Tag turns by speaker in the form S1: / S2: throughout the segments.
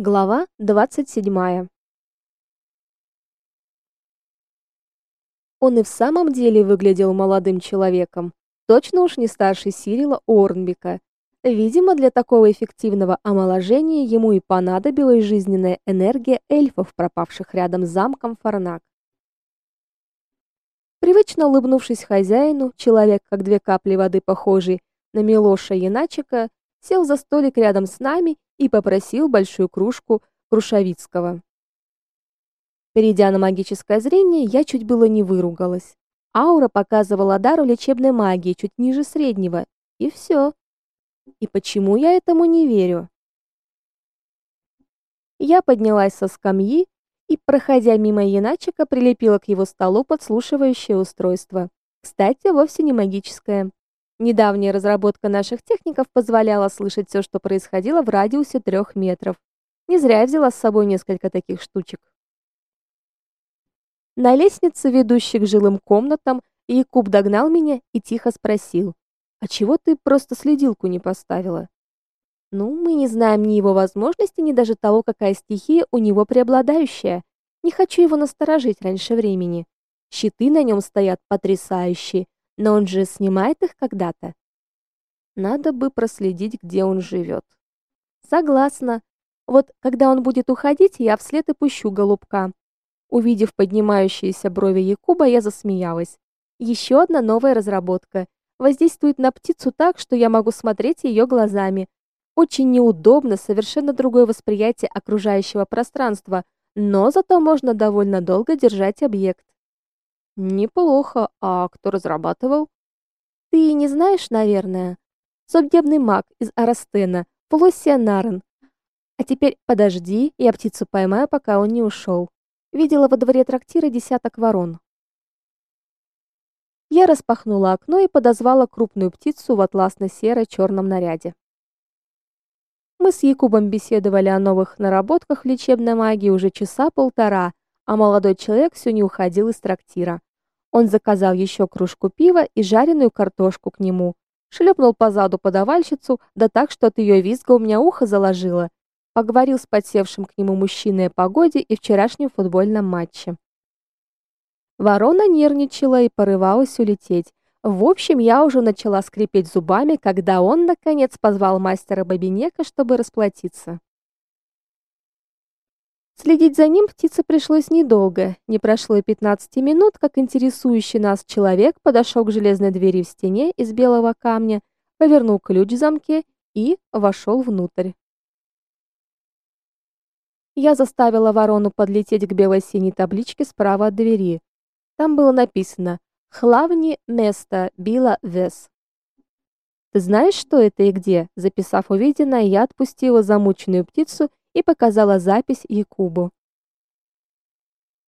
S1: Глава 27. Он и в самом деле выглядел молодым человеком, точно уж не старше Сирила Орнбика. Видимо, для такого эффективного омоложения ему и понадобилась жизненная энергия эльфов, пропавших рядом с замком Фарнак. Привычно улыбнувшись хозяину, человек, как две капли воды похожий на Милоша Яначика, сел за столик рядом с нами и попросил большую кружку крушавицкого. Перейдя на магическое зрение, я чуть было не выругалась. Аура показывала дар лечебной магии чуть ниже среднего, и все. И почему я этому не верю? Я поднялась со скамьи и, проходя мимо Яначика, прилепила к его столу подслушивающее устройство. Кстати, вовсе не магическое. Недавняя разработка наших техников позволяла слышать все, что происходило в радиусе трех метров. Не зря я взяла с собой несколько таких штучек. На лестнице, ведущей к жилым комнатам, Якуб догнал меня и тихо спросил: "А чего ты просто следилку не поставила?" Ну, мы не знаем ни его возможностей, ни даже того, какая стихия у него преобладающая. Не хочу его насторожить раньше времени. Щиты на нем стоят потрясающие, но он же снимает их когда-то. Надо бы проследить, где он живет. Согласна. Вот когда он будет уходить, я вслед и пущу голубка. Увидев поднимающиеся брови Якуба, я засмеялась. Еще одна новая разработка. Воздействует на птицу так, что я могу смотреть ее глазами. Очень неудобно, совершенно другое восприятие окружающего пространства, но зато можно довольно долго держать объект. Неплохо. А кто разрабатывал? Ты не знаешь, наверное. Судебный маг из Арастена, Полосия Нарен. А теперь подожди, я птицу поймаю, пока он не ушел. Видела во дворе трактира десяток ворон. Я распахнула окно и подозвала крупную птицу в атласно-серо-черном наряде. Мы с Якубом беседовали о новых наработках лечебной магии уже часа полтора, а молодой человек все не уходил из трактира. Он заказал еще кружку пива и жареную картошку к нему. Шлепнул по заду подавальщицу, да так, что от ее визга у меня ухо заложило. Поговорил с подсевшим к нему мужчиной о погоде и вчерашнем футбольном матче. Ворона нервничала и порывалась улететь. В общем, я уже начала скрипеть зубами, когда он наконец позвал мастера Бабинека, чтобы расплатиться. Следить за ним птице пришлось недолго. Не прошло и 15 минут, как интересующий нас человек подошел к железной двери в стене из белого камня, повернул ключ в замке и вошел внутрь. Я заставила ворону подлететь к бело-синей табличке справа от двери. Там было написано «Хлавни место била вес». «Ты знаешь, что это и где?» Записав увиденное, я отпустила замученную птицу и показала запись Якубу.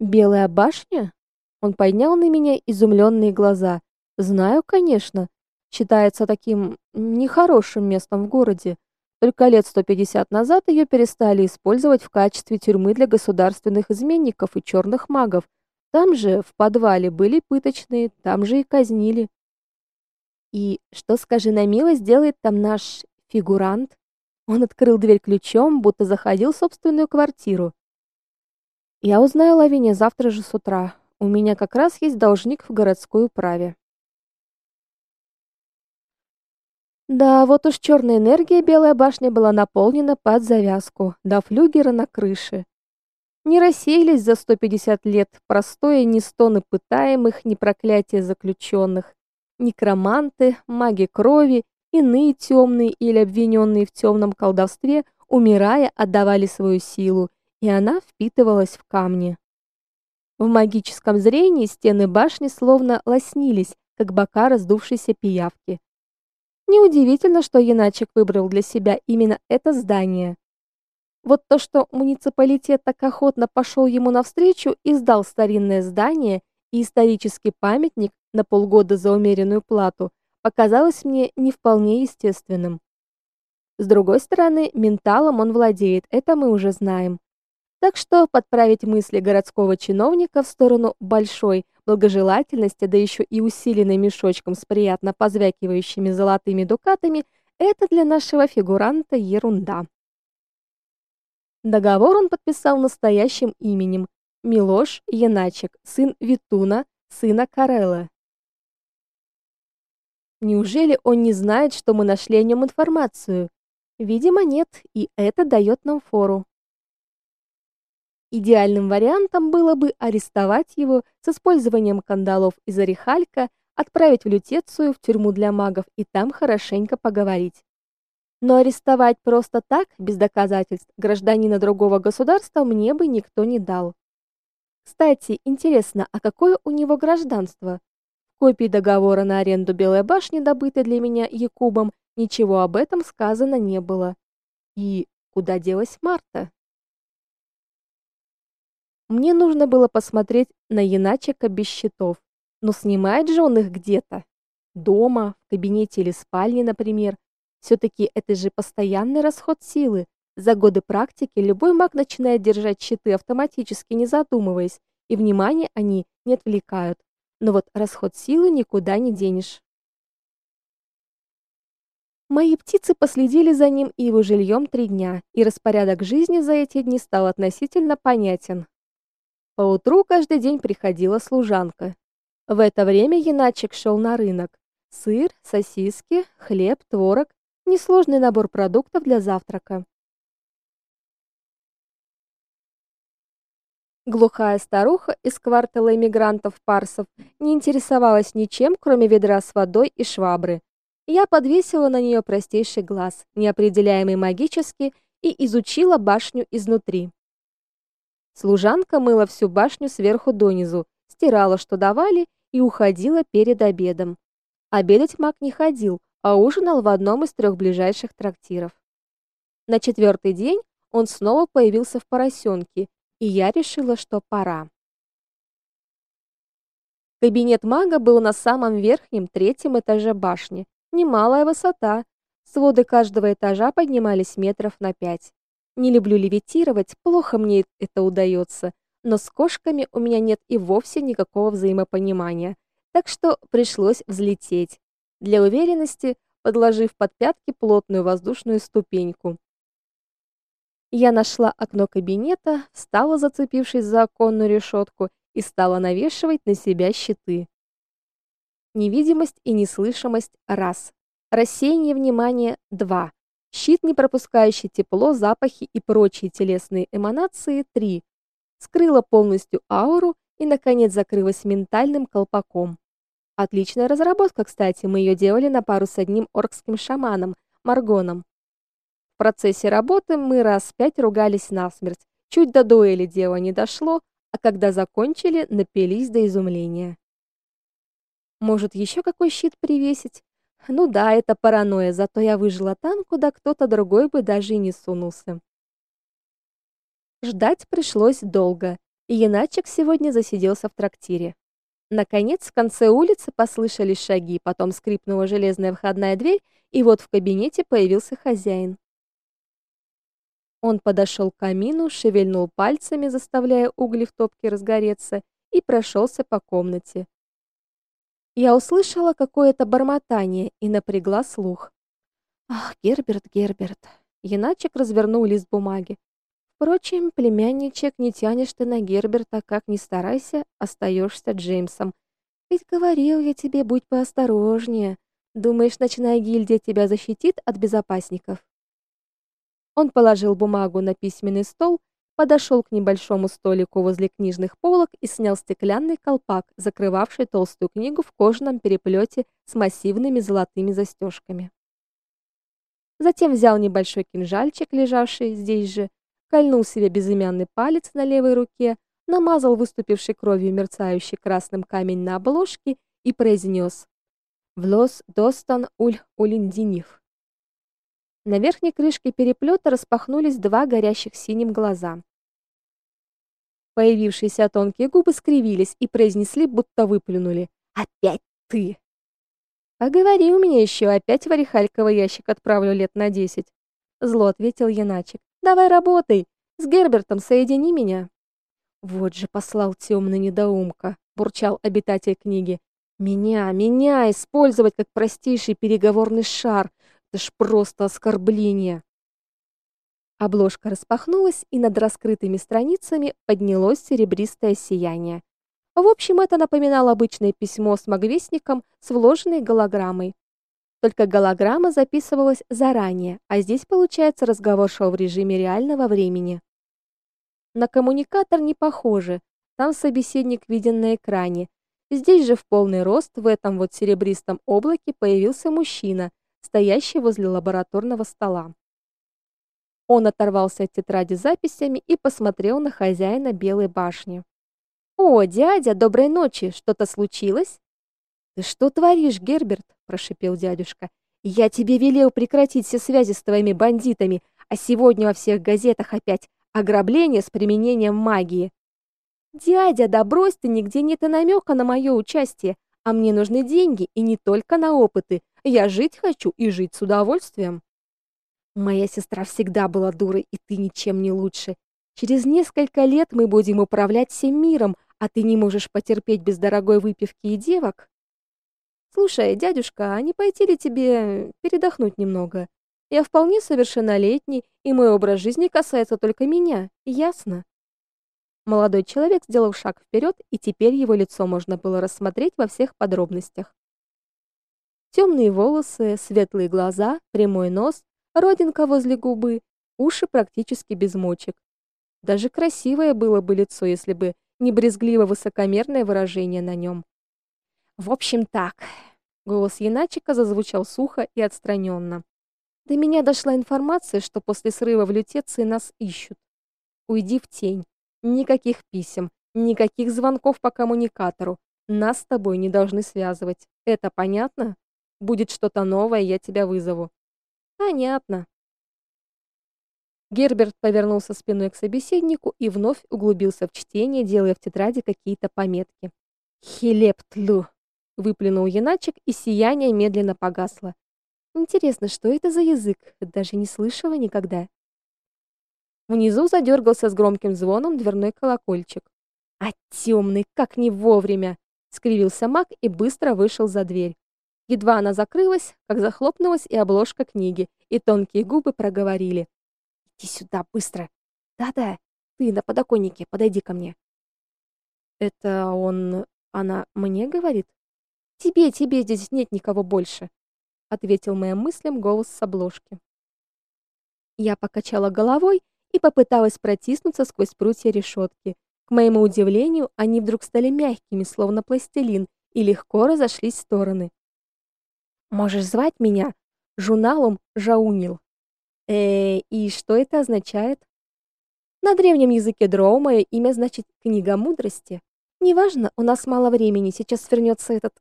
S1: Белая башня? Он поднял на меня изумленные глаза. Знаю, конечно. Считается таким нехорошим местом в городе. Только лет 150 назад ее перестали использовать в качестве тюрьмы для государственных изменников и черных магов. Там же в подвале были пыточные, там же и казнили. И что, скажи на милость, делает там наш фигурант? Он открыл дверь ключом, будто заходил в собственную квартиру. Я узнаю Лавине завтра же с утра. У меня как раз есть должник в городской управе. Да, вот уж черная энергия Белая башня была наполнена под завязку, до флюгера на крыше. Не рассеялись за 150 лет простое ни стоны пытаемых, ни проклятия заключенных. Некроманты, маги крови Иные темные или обвиненные в темном колдовстве, умирая, отдавали свою силу, и она впитывалась в камни. В магическом зрении стены башни словно лоснились, как бока раздувшейся пиявки. Неудивительно, что Яначек выбрал для себя именно это здание. Вот то, что муниципалитет так охотно пошел ему навстречу и сдал старинное здание и исторический памятник на полгода за умеренную плату, показалось мне не вполне естественным. С другой стороны, менталом он владеет, это мы уже знаем. Так что подправить мысли городского чиновника в сторону большой благожелательности, да еще и усиленной мешочком с приятно позвякивающими золотыми дукатами, это для нашего фигуранта ерунда. Договор он подписал настоящим именем Милош Яначек, сын Витуна, сына Карелла. Неужели он не знает, что мы нашли о нем информацию? Видимо, нет, и это дает нам фору. Идеальным вариантом было бы арестовать его с использованием кандалов из орехалька, отправить в Лютецию в тюрьму для магов и там хорошенько поговорить. Но арестовать просто так, без доказательств, гражданина другого государства мне бы никто не дал. Кстати, интересно, а какое у него гражданство? Копии договора на аренду Белой башни, добытой для меня Якубом, ничего об этом сказано не было. И куда делась Марта? Мне нужно было посмотреть на Яначека без счетов. Но снимает же он их где-то. Дома, в кабинете или спальне, например. все таки это же постоянный расход силы. За годы практики любой маг начинает держать щиты автоматически, не задумываясь, и внимание они не отвлекают. Но вот расход силы никуда не денешь. Мои птицы последили за ним и его жильем три дня, и распорядок жизни за эти дни стал относительно понятен. Поутру каждый день приходила служанка. В это время Яначек шел на рынок. Сыр, сосиски, хлеб, творог несложный набор продуктов для завтрака. Глухая старуха из квартала эмигрантов-парсов не интересовалась ничем, кроме ведра с водой и швабры. Я подвесила на нее простейший глаз, неопределяемый магически, и изучила башню изнутри. Служанка мыла всю башню сверху донизу, стирала, что давали, и уходила перед обедом. Обедать маг не ходил, а ужинал в одном из трех ближайших трактиров. На четвертый день он снова появился в поросенке, и я решила, что пора. Кабинет мага был на самом верхнем третьем этаже башни. Немалая высота. Своды каждого этажа поднимались метров на пять. Не люблю левитировать, плохо мне это удается, но с кошками у меня нет и вовсе никакого взаимопонимания, так что пришлось взлететь. Для уверенности подложив под пятки плотную воздушную ступеньку. Я нашла окно кабинета, встала, зацепившись за оконную решетку, и стала навешивать на себя щиты. Невидимость и неслышимость раз. Рассеяние внимания два. Щит, не пропускающий тепло, запахи и прочие телесные эманации 3. Скрыла полностью ауру и наконец закрылась ментальным колпаком. Отличная разработка, кстати, мы ее делали на пару с одним оркским шаманом, Маргоном. Процессе работы мы раз пять ругались насмерть. Чуть до дуэли дело не дошло, а когда закончили, напились до изумления. Может, еще какой щит привесить? Ну да, это паранойя, зато я выжила там, куда кто-то другой бы даже и не сунулся. Ждать пришлось долго, и Яначек сегодня засиделся в трактире. Наконец, в конце улицы послышались шаги, потом скрипнула железная входная дверь, и вот в кабинете появился хозяин. Он подошел к камину, шевельнул пальцами, заставляя угли в топке разгореться, и прошелся по комнате. Я услышала какое-то бормотание и напрягла слух. Ах, Герберт, Герберт. Яначек развернул лист бумаги. Впрочем, племянничек, не тянешь ты на Герберта, как ни старайся, остаешься Джеймсом. Ведь говорил я тебе, будь поосторожнее. Думаешь, ночная гильдия тебя защитит от безопасников? Он положил бумагу на письменный стол подошел к небольшому столику возле книжных полок и снял стеклянный колпак, закрывавший толстую книгу в кожаном переплете с массивными золотыми застежками. Затем взял небольшой кинжальчик, лежавший здесь же, кольнул себе безымянный палец на левой руке, намазал выступившей кровью мерцающий красным камень на обложке и произнес «Влос достан уль улиндинив». На верхней крышке переплета распахнулись два горящих синим глаза. Появившиеся тонкие губы скривились и произнесли, будто выплюнули: "Опять ты". "Поговори у меня еще, опять в орехальковый ящик отправлю лет на десять». Зло ответил Яначек. "Давай работай, с Гербертом соедини меня". Вот же послал темный недоумка, бурчал обитатель книги. Меня, меня использовать как простейший переговорный шар, это ж просто оскорбление. Обложка распахнулась, и над раскрытыми страницами поднялось серебристое сияние. В общем, это напоминало обычное письмо с магвестником с вложенной голограммой. Только голограмма записывалась заранее, а здесь, получается, разговор шел в режиме реального времени. На коммуникатор не похоже. Там собеседник виден на экране. Здесь же в полный рост в этом вот серебристом облаке появился мужчина, стоящий возле лабораторного стола. Он оторвался от тетради с записями и посмотрел на хозяина Белой башни. О, дядя, доброй ночи. Что-то случилось? Ты что творишь, Герберт? прошипел дядюшка. Я тебе велел прекратить все связи с твоими бандитами, а сегодня во всех газетах опять ограбление с применением магии. Дядя, да брось ты, нигде нет и намека на мое участие, а мне нужны деньги и не только на опыты. Я жить хочу и жить с удовольствием. Моя сестра всегда была дурой, и ты ничем не лучше. Через несколько лет мы будем управлять всем миром, а ты не можешь потерпеть без дорогой выпивки и девок. Слушай, дядюшка, а не пойти ли тебе передохнуть немного? Я вполне совершеннолетний, и мой образ жизни касается только меня. Ясно? Молодой человек сделал шаг вперед, и теперь его лицо можно было рассмотреть во всех подробностях. Темные волосы, светлые глаза, прямой нос, родинка возле губы, уши практически без мочек. Даже красивое было бы лицо, если бы не брезгливо высокомерное выражение на нем. В общем, так. Голос Яначика зазвучал сухо и отстраненно. До меня дошла информация, что после срыва в лютеции нас ищут. Уйди в тень. Никаких писем, никаких звонков по коммуникатору. Нас с тобой не должны связывать. Это понятно? Будет что-то новое, я тебя вызову. Понятно. Герберт повернулся спиной к собеседнику и вновь углубился в чтение, делая в тетради какие-то пометки. Хилептлу, выплюнул Яначек, и сияние медленно погасло. Интересно, что это за язык? Даже не слышала никогда. Внизу задергался с громким звоном дверной колокольчик. А темный, как не вовремя, скривился Мак и быстро вышел за дверь. Едва она закрылась, как захлопнулась и обложка книги, и тонкие губы проговорили: "Иди сюда быстро. Да-да, ты на подоконнике, подойди ко мне". Это он она мне говорит? Тебе, тебе здесь нет никого больше, ответил моим мыслям голос с обложки. Я покачала головой и попыталась протиснуться сквозь прутья решетки. К моему удивлению, они вдруг стали мягкими, словно пластилин, и легко разошлись в стороны. Можешь звать меня журналом Жаунил. Э, и что это означает? На древнем языке дроу мое имя значит книга мудрости. Неважно, у нас мало времени, сейчас вернется этот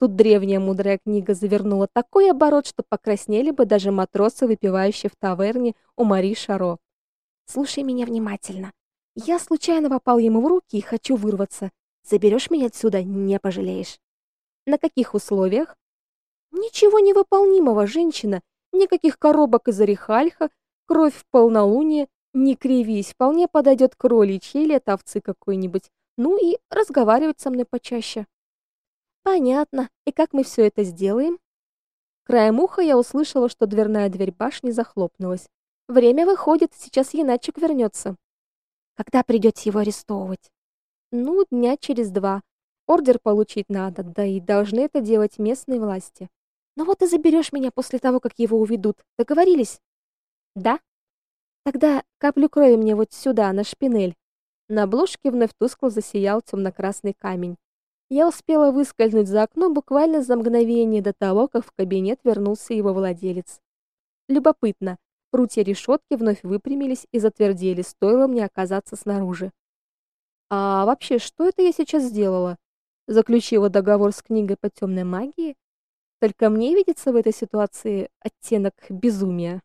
S1: Тут древняя мудрая книга завернула такой оборот, что покраснели бы даже матросы, выпивающие в таверне у Мари Шаро. Слушай меня внимательно. Я случайно попал ему в руки и хочу вырваться. Заберешь меня отсюда, не пожалеешь. На каких условиях? Ничего невыполнимого, женщина. Никаких коробок из орехальха, кровь в полнолуние. Не кривись, вполне подойдет кроличья или от овцы какой-нибудь. Ну и разговаривать со мной почаще. Понятно. И как мы все это сделаем? Краем уха я услышала, что дверная дверь башни захлопнулась. Время выходит, сейчас Яначек вернется. Когда придёте его арестовывать? Ну, дня через два. Ордер получить надо, да и должны это делать местные власти. Ну вот и заберешь меня после того, как его уведут. Договорились? Да. Тогда каплю крови мне вот сюда, на шпинель. На обложке вновь тускло засиял темно-красный камень. Я успела выскользнуть за окно буквально за мгновение до того, как в кабинет вернулся его владелец. Любопытно, прутья решетки вновь выпрямились и затвердели, стоило мне оказаться снаружи. А вообще, что это я сейчас сделала? Заключила договор с книгой по темной магии? Только мне видится в этой ситуации оттенок безумия.